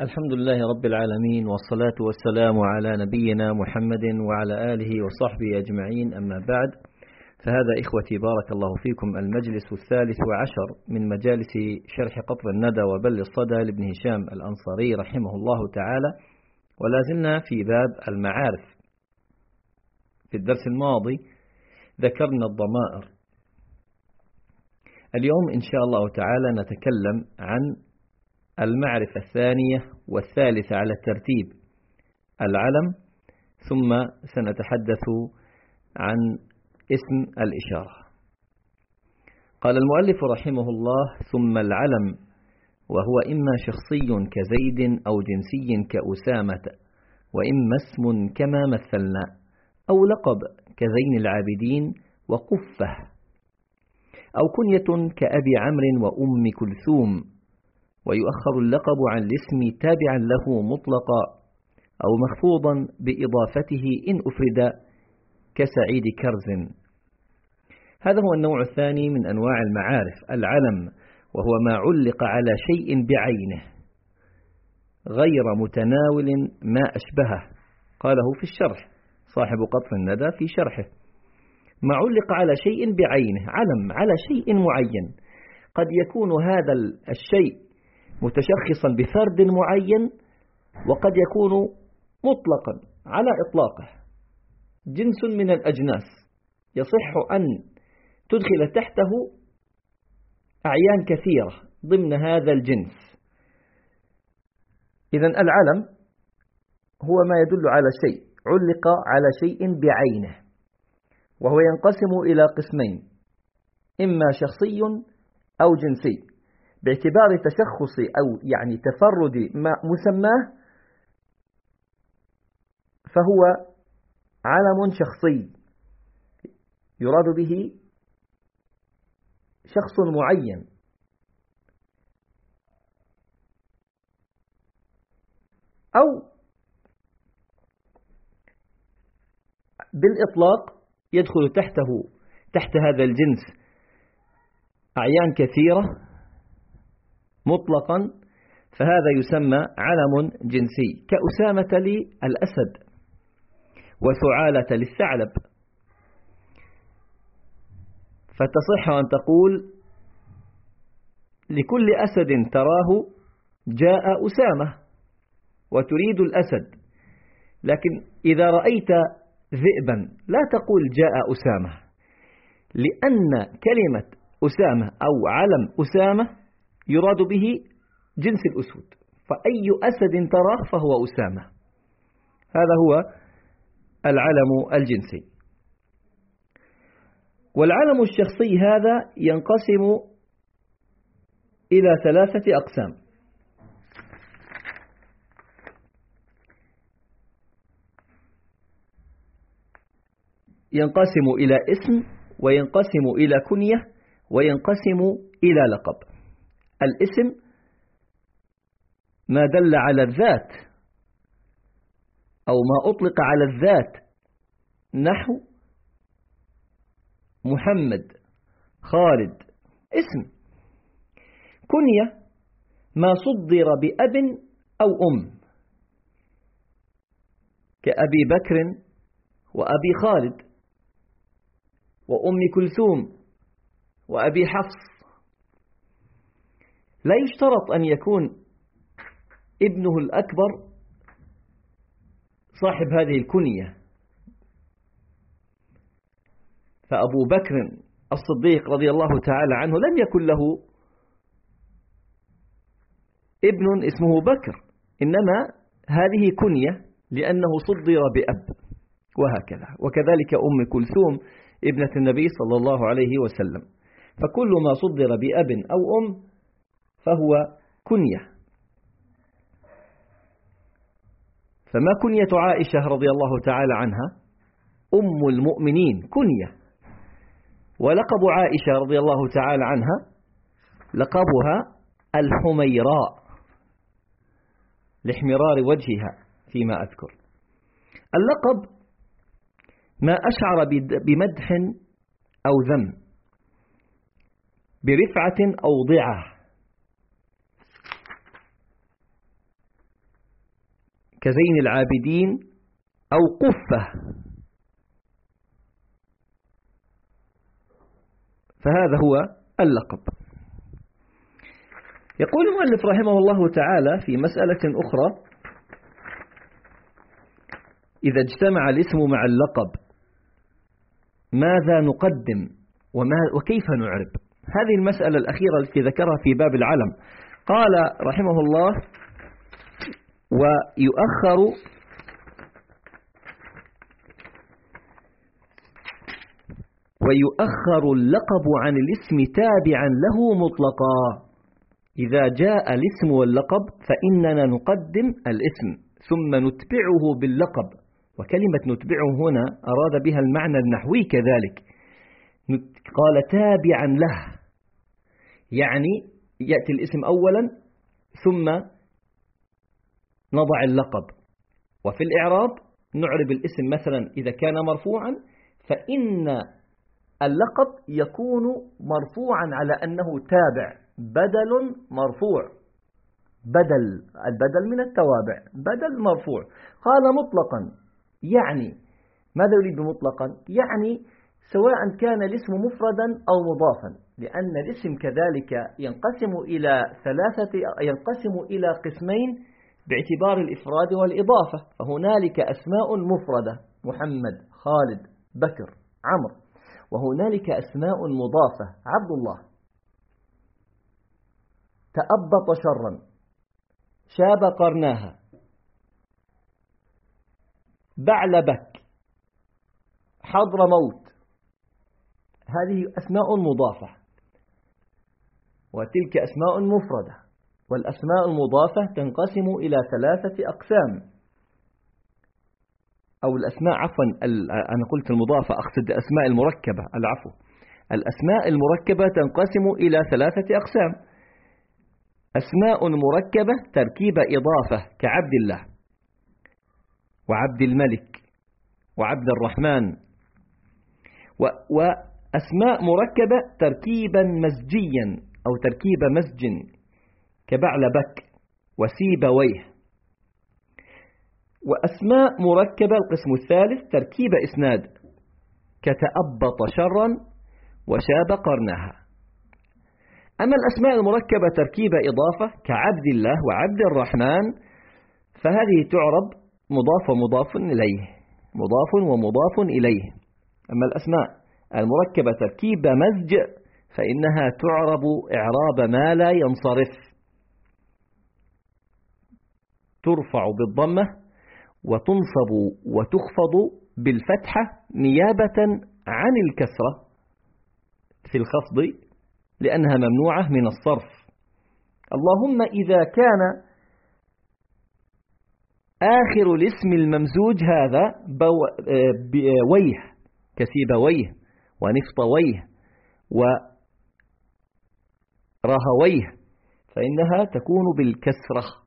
الحمد لله رب العالمين والصلاة والسلام على نبينا محمد وعلى آله وصحبه أجمعين أما بعد. فهذا إخوتي بارك الله فيكم المجلس الثالث عشر من مجالس شرح قطر الندى وبل الصدى لابن هشام الأنصاري رحمه الله تعالى. ولا زلنا في باب المعارف. في الدرس الماضي ذكرنا الضمائر. اليوم إن شاء الله تعالى نتكلم عن المعرفة الثانية والثالثة على الترتيب. العلم ثم سنتحدث عن اسم الإشارة. قال المؤلف رحمه الله ثم العلم وهو إما شخصي كزيد أو جنسي كأسامة وإما اسم كما مثلنا أو لقب كزين العابدين وقفة أو كنية كأبي عمرو وأم كلثوم. ويؤخر اللقب عن الاسم تابعا له مطلقا أو مخفوضا بإضافته إن أفرد كسعيد كرز. هذا هو النوع الثاني من أنواع المعارف. العلم وهو ما علق على شيء بعينه غير متناول ما أشبهه. قاله في الشرح صاحب قطر الندى في شرحه. ما علق على شيء بعينه علم على شيء معين. قد يكون هذا الشيء متشخصا بفرد معين وقد يكون مطلقا على إطلاقه. جنس من الأجناس. يصح أن تدخل تحته أعيان كثيرة ضمن هذا الجنس. إذا العلم هو ما يدل على شيء علق على شيء بعينه وهو ينقسم إلى قسمين إما شخصي أو جنسي. باعتبار تشخص أو يعني تفرد ما مسماه فهو علم شخصي يراد به شخص معين. أو بالإطلاق يدخل تحته تحت هذا الجنس أعيان كثيرة مطلقا فهذا يسمى علم جنسي. كأسامة للأسد وثعالة للثعلب. فتصح أن تقول لكل أسد تراه جاء أسامة وتريد الأسد. لكن إذا رأيت ذئبا لا تقول جاء أسامة لأن كلمة أسامة أو علم أسامة يراد به جنس الأسود. فأي أسد تراه فهو أسامة. هذا هو العلم الجنسي. والعلم الشخصي هذا ينقسم إلى ثلاثة أقسام. ينقسم إلى اسم وينقسم إلى كنية وينقسم إلى لقب. الاسم ما دل على الذات أو ما أطلق على الذات نحو محمد خالد اسم. كنية ما صدر بأب أو أم. كأبي بكر وأبي خالد وأم كلثوم وأبي حفص. لا يشترط أن يكون ابنه الأكبر صاحب هذه الكنية. فأبو بكر الصديق رضي الله تعالى عنه لم يكن له ابن اسمه بكر إنما هذه كنية لأنه صدر بأب وهكذا. وكذلك أم كلثوم ابنة النبي صلى الله عليه وسلم. فكل ما صدر بأب أو أم فهو كنية. فما كنية عائشة رضي الله تعالى عنها؟ أم المؤمنين كنية. ولقب عائشة رضي الله تعالى عنها؟ لقبها الحميراء لاحمرار وجهها فيما أذكر. اللقب ما أشعر بمدح أو ذم برفعة أو ضعة. كزين العابدين أو قفة. فهذا هو اللقب. يقول المؤلف رحمه الله تعالى في مسألة أخرى إذا اجتمع الاسم مع اللقب ماذا نقدم وما وكيف نعرب؟ هذه المسألة الأخيرة التي ذكرها في باب العلم. قال رحمه الله ويؤخر ويؤخر اللقب عن الاسم تابعا له مطلقا. إذا جاء الاسم واللقب فإننا نقدم الاسم ثم نتبعه باللقب. وكلمة نتبعه هنا أراد بها المعنى النحوي كذلك. قال تابعا له يعني يأتي الاسم أولا ثم نضع اللقب. وفي الإعراب نعرب الاسم مثلا إذا كان مرفوعا فإن اللقب يكون مرفوعا على أنه تابع بدل مرفوع. بدل البدل من التوابع بدل مرفوع. قال مطلقا يعني ماذا يريد مطلقا؟ يعني سواء كان الاسم مفردا أو مضافا لأن الاسم كذلك ينقسم إلى ثلاثة ينقسم إلى قسمين باعتبار الإفراد والإضافة فهنالك أسماء مفردة محمد خالد بكر عمرو وهنالك أسماء مضافة عبد الله. تأبط شرا شاب قرناها. بعلبك حضر موت. هذه أسماء مضافة وتلك أسماء مفردة. والأسماء المضافة تنقسم إلى ثلاثة أقسام. أو الأسماء عفوا أنا قلت المضافة أقصد الأسماء المركبة العفو. الأسماء المركبة تنقسم إلى ثلاثة أقسام. أسماء مركبة تركيب إضافة كعبد الله وعبد الملك وعبد الرحمن. وأسماء مركبة تركيبا مزجيا أو تركيب مزج. كبعلبك وسيبويه. وأسماء مركبة القسم الثالث تركيب إسناد. كتأبط شرا وشاب قرنها. أما الأسماء المركبة تركيب إضافة كعبد الله وعبد الرحمن فهذه تعرب مضاف ومضاف إليه مضاف ومضاف إليه. أما الأسماء المركبة تركيب مزج فإنها تعرب إعراب ما لا ينصرف. ترفع بالضمة وتنصب وتخفض بالفتحة نيابة عن الكسرة في الخفض لأنها ممنوعة من الصرف. اللهم إذا كان آخر الاسم الممزوج هذا ويه كسيبويه ونفطويه ورهويه فإنها تكون بالكسرة.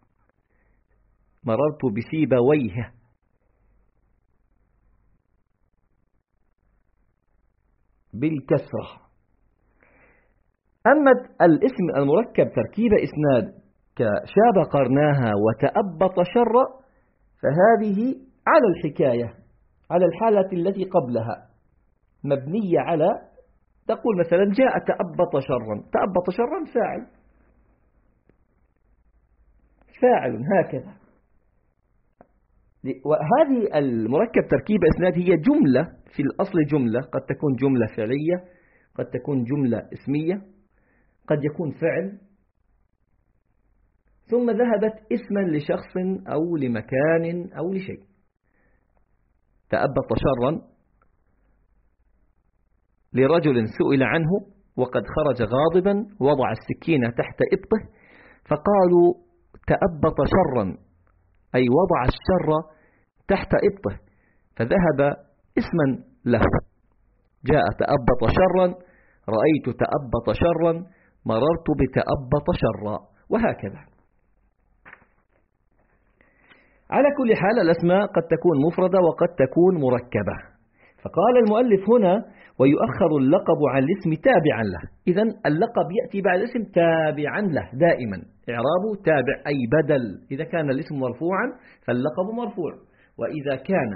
مررت بسيبويه بالكسرة. أما الاسم المركب تركيب إسناد كشاب قرناها وتأبط شر فهذه على الحكاية على الحالة التي قبلها. مبنية على تقول مثلا جاء تأبط شرا تأبط شرا فاعل. فاعل هكذا. وهذه المركب تركيب إسناد هي جملة في الأصل جملة قد تكون جملة فعلية قد تكون جملة اسمية قد يكون فعل. ثم ذهبت اسما لشخص أو لمكان أو لشيء. تأبط شرا لرجل سئل عنه وقد خرج غاضبا وضع السكينة تحت إبطه فقالوا تأبط شرا. أي وضع الشر تحت إبطه فذهب اسما له. جاء تأبط شرا رأيت تأبط شرا مررت بتأبط شرا وهكذا. على كل حال الأسماء قد تكون مفردة وقد تكون مركبة. فقال المؤلف هنا ويؤخر اللقب عن الاسم تابعا له. إذا اللقب يأتي بعد الاسم تابعا له دائما. إعرابه تابع أي بدل. إذا كان الاسم مرفوعا فاللقب مرفوع. وإذا كان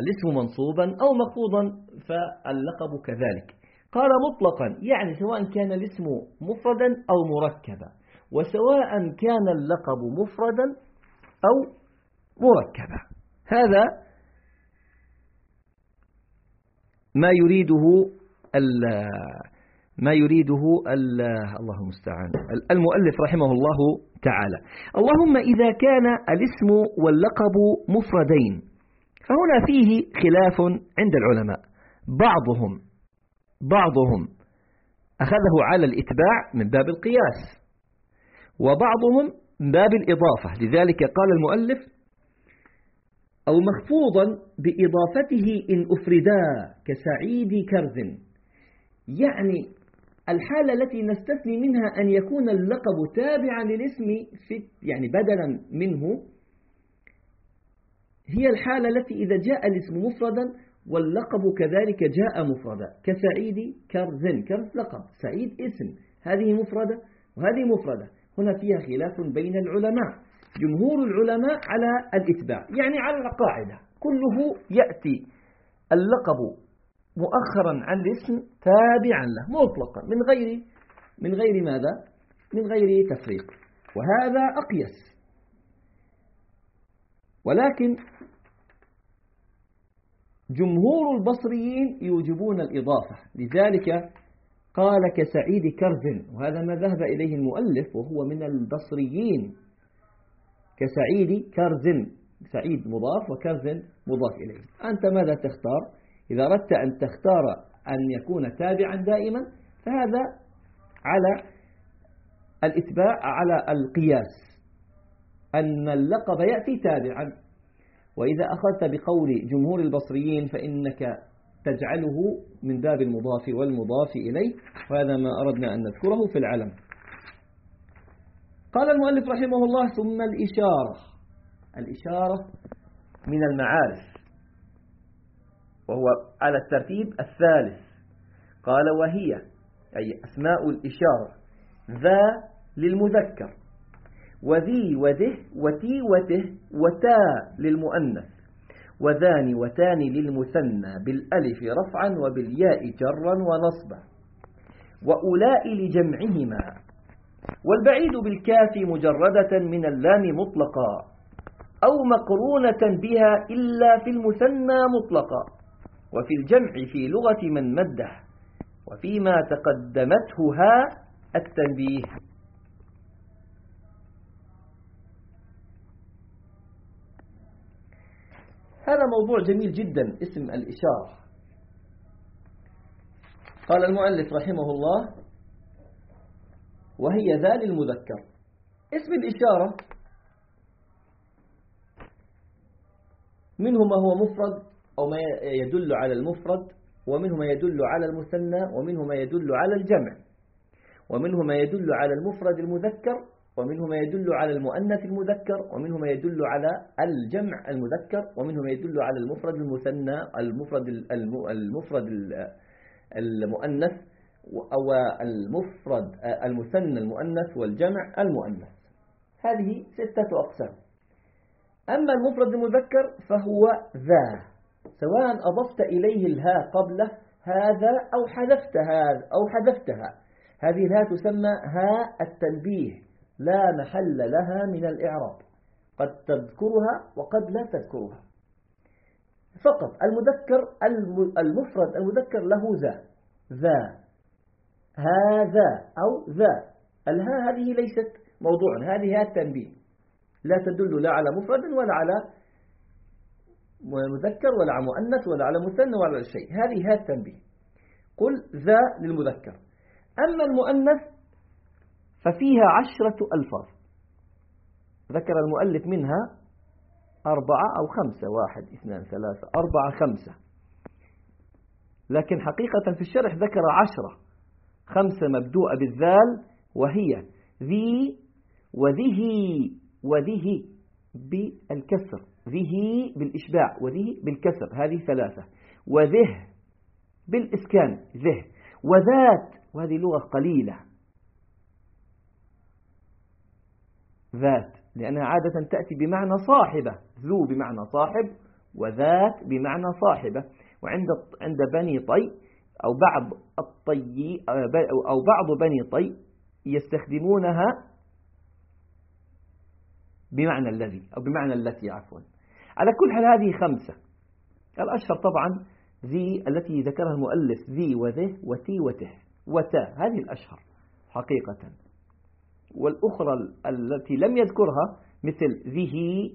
الاسم منصوبا أو مخفوضا فاللقب كذلك. قال مطلقا يعني سواء كان الاسم مفردا أو مركبا. وسواء كان اللقب مفردا أو مركبا. هذا ما يريده ما يريده الله المستعان. المؤلف رحمه الله تعالى. اللهم إذا كان الاسم واللقب مفردين فهنا فيه خلاف عند العلماء. بعضهم بعضهم أخذه على الإتباع من باب القياس وبعضهم من باب الإضافة. لذلك قال المؤلف أو مخفوضا بإضافته إن أفردا كسعيد كرز. يعني الحالة التي نستثني منها أن يكون اللقب تابعا للاسم في يعني بدلا منه هي الحالة التي إذا جاء الاسم مفردا واللقب كذلك جاء مفردا. كسعيد كرز كرز لقب سعيد اسم هذه مفردة وهذه مفردة. هنا فيها خلاف بين العلماء. جمهور العلماء على الإتباع يعني على القاعدة. كله يأتي اللقب مؤخرا عن الاسم تابعا له مطلقا من غير من غير ماذا؟ من غير تفريق. وهذا أقيس. ولكن جمهور البصريين يوجبون الإضافة. لذلك قال كسعيد كرز وهذا ما ذهب إليه المؤلف وهو من البصريين. كسعيد كرز سعيد مضاف وكرز مضاف إليه. أنت ماذا تختار؟ إذا أردت أن تختار أن يكون تابعا دائما فهذا على الإتباع على القياس. أن اللقب يأتي تابعا. وإذا أخذت بقول جمهور البصريين فإنك تجعله من باب المضاف والمضاف إليه وهذا ما أردنا أن نذكره في العلم. قال المؤلف رحمه الله ثم الإشارة. الإشارة من المعارف. وهو على الترتيب الثالث. قال وهي أي أسماء الإشارة. ذا للمذكر. وذي وذه وتي وته وتا للمؤنث. وذان وتان للمثنى. بالألف رفعا وبالياء جرا ونصبا. وأولاء لجمعهما. والبعيد بالكاف مجردة من اللام مطلقا أو مقرونة بها إلا في المثنى مطلقا وفي الجمع في لغة من مده وفيما تقدمته ها التنبيه. هذا موضوع جميل جدا اسم الإشارة. قال المؤلف رحمه الله وهي ذا للمذكر اسم الإشارة منه ما هو مفرد أو ما يدل على المفرد ومنه ما يدل على المثنى ومنه ما يدل على الجمع. ومنه ما يدل على المفرد المذكر ومنه ما يدل على المؤنث المذكر ومنه ما يدل على الجمع المذكر ومنه ما يدل على المفرد المثنى المفرد المفرد المؤنث. أو المفرد المثنى المؤنث والجمع المؤنث. هذه ستة أقسام. أما المفرد المذكر فهو ذا. سواء أضفت إليه الهاء قبله هذا أو حذفت هذا أو حذفتها. هذه الهاء تسمى هاء التنبيه. لا محل لها من الإعراب. قد تذكرها وقد لا تذكرها. فقط المذكر المفرد المذكر له ذا. ذا. هذا أو ذا. الها هذه ليست موضوعا هذه التنبيه. لا تدل لا على مفرد ولا على مذكر ولا على مؤنث ولا على مثنى ولا على شيء. هذه ها التنبيه. قل ذا للمذكر. أما المؤنث ففيها عشرة ألفاظ. ذكر المؤلف منها أربعة أو خمسة واحد اثنان ثلاثة أربعة خمسة. لكن حقيقة في الشرح ذكر عشرة. خمسة مبدوءة بالذال وهي ذي وذه وذه بالكسر ذه بالإشباع وذه بالكسر هذه ثلاثة. وذه بالإسكان ذه. وذات وهذه لغة قليلة. ذات لأنها عادة تأتي بمعنى صاحبة. ذو بمعنى صاحب وذات بمعنى صاحبة. وعند عند بني طي أو بعض الطي أو بعض بني طي يستخدمونها بمعنى الذي أو بمعنى التي عفوا. على كل حال هذه خمسة. الأشهر طبعا ذي التي ذكرها المؤلف ذي وذه وتي وته وتا هذه الأشهر حقيقة. والأخرى التي لم يذكرها مثل ذه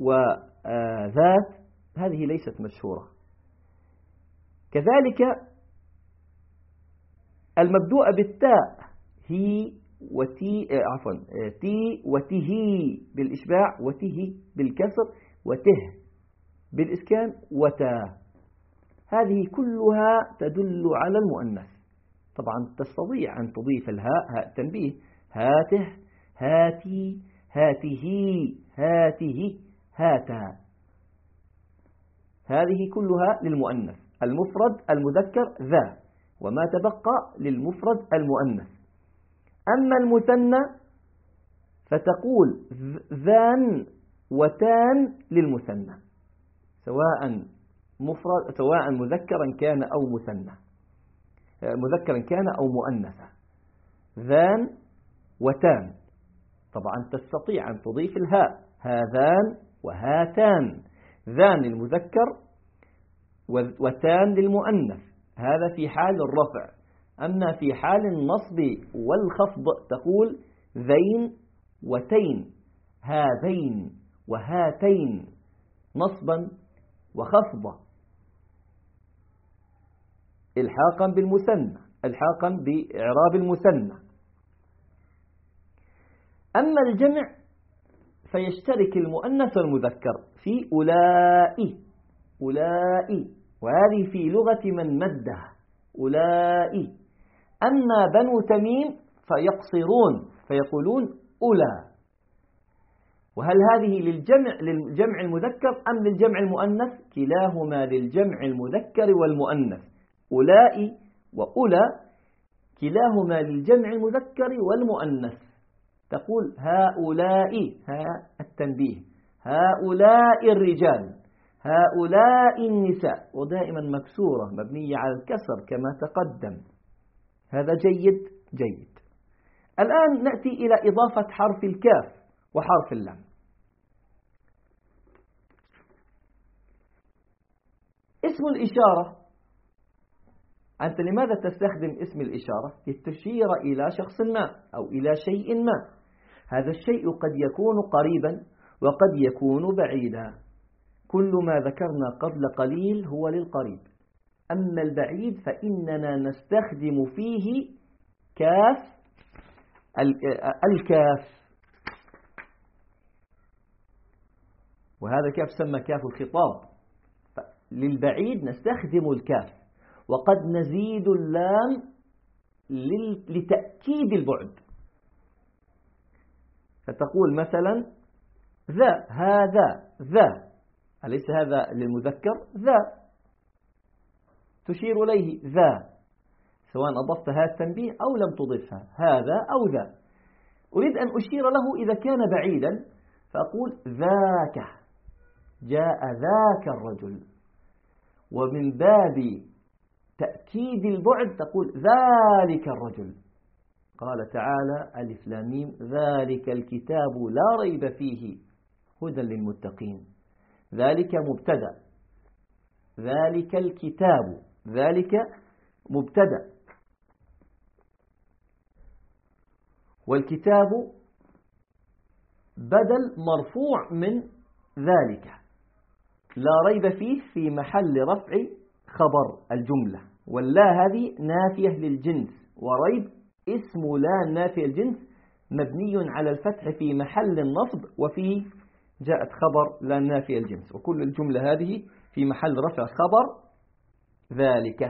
وذات هذه ليست مشهورة. كذلك المبدوء بالتاء هي وتي عفوا تي وته بالإشباع وته بالكسر وته بالإسكان وتا. هذه كلها تدل على المؤنث. طبعا تستطيع أن تضيف الهاء هاء التنبيه هاته هاتي هاته هاته هاتا. هذه كلها للمؤنث. المفرد المذكر ذا وما تبقى للمفرد المؤنث. أما المثنى فتقول ذان وتان للمثنى سواء مفرد سواء مذكرا كان أو مثنى. مذكرا كان أو مؤنثا. ذان وتان. طبعا تستطيع أن تضيف الهاء هذان وهاتان. ذان للمذكر وتان للمؤنث. هذا في حال الرفع. أما في حال النصب والخفض تقول ذين وتين. هذين وهاتين. نصبا وخفضا. الحاقا بالمثنى. الحاقا بإعراب المثنى. أما الجمع فيشترك المؤنث والمذكر في أولئي أولئي وهذه في لغة من مده أولئي. أما بنو تميم فيقصرون فيقولون أولى. وهل هذه للجمع للجمع المذكر أم للجمع المؤنث؟ كلاهما للجمع المذكر والمؤنث. أولئي وأولى كلاهما للجمع المذكر والمؤنث. تقول هؤلاء ها التنبيه هؤلاء الرجال. هؤلاء النساء ودائما مكسورة مبنية على الكسر كما تقدم. هذا جيد جيد. الآن نأتي إلى إضافة حرف الكاف وحرف اللام. اسم الإشارة. أنت لماذا تستخدم اسم الإشارة؟ لتشير إلى شخص ما أو إلى شيء ما. هذا الشيء قد يكون قريبا وقد يكون بعيدا. كل ما ذكرنا قبل قليل هو للقريب. أما البعيد فإننا نستخدم فيه كاف الكاف. وهذا الكاف سمى كاف الخطاب. للبعيد نستخدم الكاف. وقد نزيد اللام لتأكيد البعد. فتقول مثلا ذا هذا ذا. أليس هذا للمذكر؟ ذا. تشير إليه ذا. سواء أضفت ها التنبيه أو لم تضفها. هذا أو ذا. أريد أن أشير له إذا كان بعيدا. فأقول ذاك. جاء ذاك الرجل. ومن باب تأكيد البعد تقول ذلك الرجل. قال تعالى ألف لاميم ذلك الكتاب لا ريب فيه. هدى للمتقين. ذلك مبتدأ. ذلك الكتاب. ذلك مبتدأ. والكتاب بدل مرفوع من ذلك. لا ريب فيه في محل رفع خبر الجملة. واللا هذه نافية للجنس. وريب اسم لا نافية الجنس مبني على الفتح في محل النصب وفيه جاءت خبر لا نافي الجنس وكل الجملة هذه في محل رفع خبر ذلك.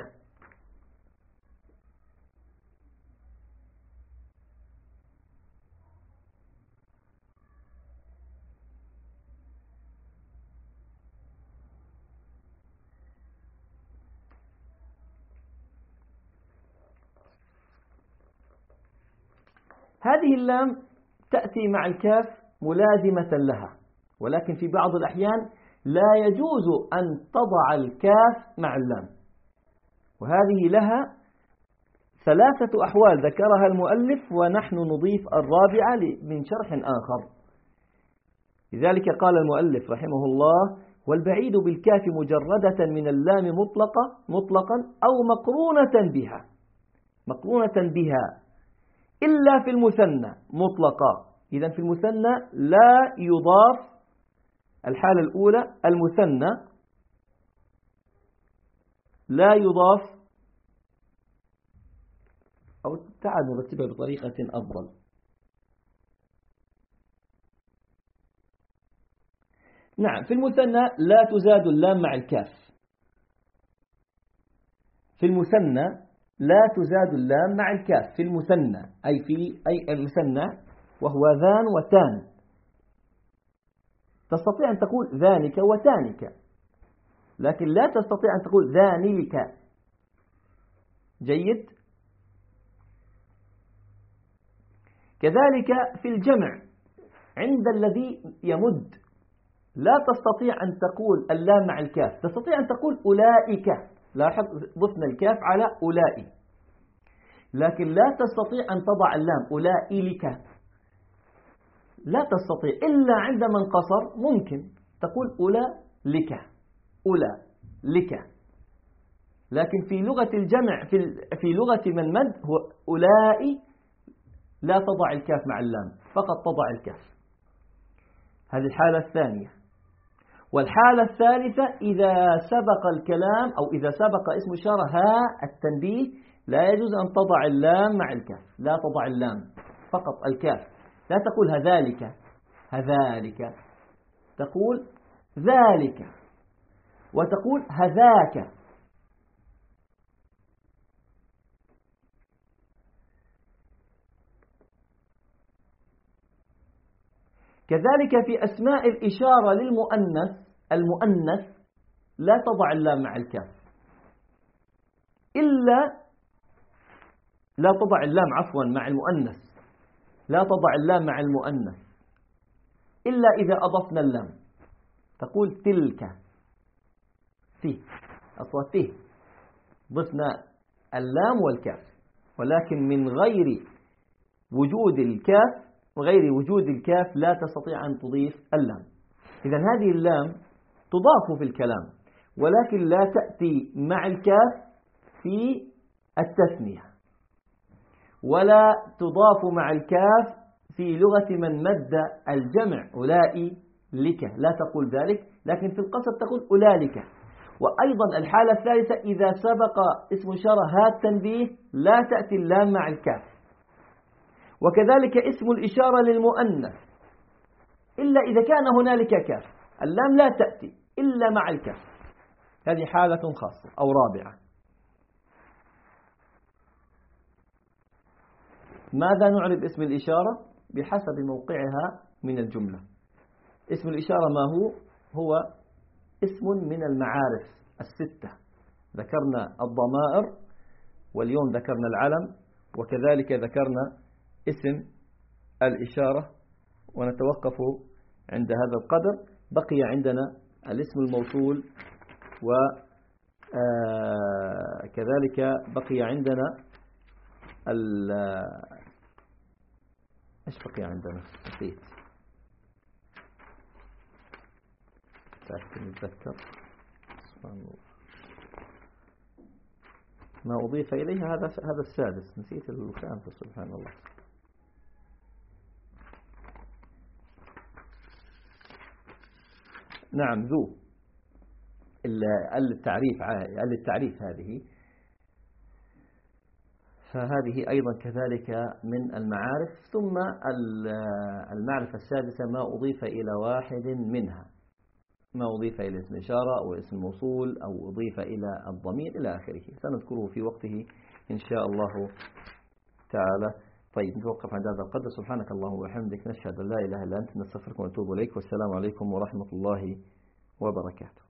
هذه اللام تأتي مع الكاف ملازمة لها. ولكن في بعض الأحيان لا يجوز أن تضع الكاف مع اللام. وهذه لها ثلاثة أحوال ذكرها المؤلف ونحن نضيف الرابعة من شرح آخر. لذلك قال المؤلف رحمه الله والبعيد بالكاف مجردة من اللام مطلقة مطلقا أو مقرونة بها. مقرونة بها. إلا في المثنى مطلقا إذا في المثنى لا يضاف الحالة الأولى المثنى لا يضاف أو تعال نرتبها بطريقة أفضل. نعم في المثنى لا تزاد اللام مع الكاف. في المثنى لا تزاد اللام مع الكاف. في المثنى أي في أي المثنى وهو ذان وتان. تستطيع أن تقول ذانك وتانك. لكن لا تستطيع أن تقول ذانلك. جيد؟ كذلك في الجمع. عند الذي يمد. لا تستطيع أن تقول اللام مع الكاف. تستطيع أن تقول أولئك. لاحظ ضفنا الكاف على أولئي. لكن لا تستطيع أن تضع اللام أولئك لا تستطيع إلا عندما انقصر ممكن. تقول أولى لك أولى لك لكن في لغة الجمع في في لغة من مد هو أولئي لا تضع الكاف مع اللام فقط تضع الكاف. هذه الحالة الثانية. والحالة الثالثة إذا سبق الكلام أو إذا سبق اسم إشارة ها التنبيه لا يجوز أن تضع اللام مع الكاف. لا تضع اللام فقط الكاف. لا تقول هذلك هذلك. تقول ذلك وتقول هذاك. كذلك في أسماء الإشارة للمؤنث المؤنث لا تضع اللام مع الكاف. إلا لا تضع اللام عفوا مع المؤنث. لا تضع اللام مع المؤنث إلا إذا أضفنا اللام. تقول تلك. في أصوات فيه ضفنا اللام والكاف. ولكن من غير وجود الكاف وغير وجود الكاف لا تستطيع أن تضيف اللام. إذا هذه اللام تضاف في الكلام ولكن لا تأتي مع الكاف في التثنية. ولا تضاف مع الكاف في لغة من مد الجمع أولئي لك. لا تقول ذلك لكن في القصد تقول أولئك. وأيضا الحالة الثالثة إذا سبق اسم شرى هات التنبيه لا تأتي اللام مع الكاف. وكذلك اسم الإشارة للمؤنث إلا إذا كان هنالك كاف. اللام لا تأتي إلا مع الكاف. هذه حالة خاصة أو رابعة. ماذا نعرف اسم الإشارة؟ بحسب موقعها من الجملة. اسم الإشارة ما هو؟ هو اسم من المعارف الستة. ذكرنا الضمائر واليوم ذكرنا العلم وكذلك ذكرنا اسم الإشارة ونتوقف عند هذا القدر. بقي عندنا الاسم الموصول وكذلك آه، بقي عندنا إيش بقي عندنا؟ نسيت نتذكر سبحان الله. ما أضيف إليها هذا هذا السادس. نسيت الخامس سبحان الله. نعم ذو. التعريف التعريف هذه. فهذه أيضا كذلك من المعارف ثم المعرفة السادسة ما أضيف إلى واحد منها. ما أضيف إلى اسم إشارة أو اسم موصول أو أضيف إلى الضمير إلى آخره. سنذكره في وقته إن شاء الله تعالى. طيب نتوقف عند هذا القدر. سبحانك اللهم وبحمدك نشهد أن لا إله إلا أنت نستغفرك ونتوب إليك. والسلام عليكم ورحمة الله وبركاته.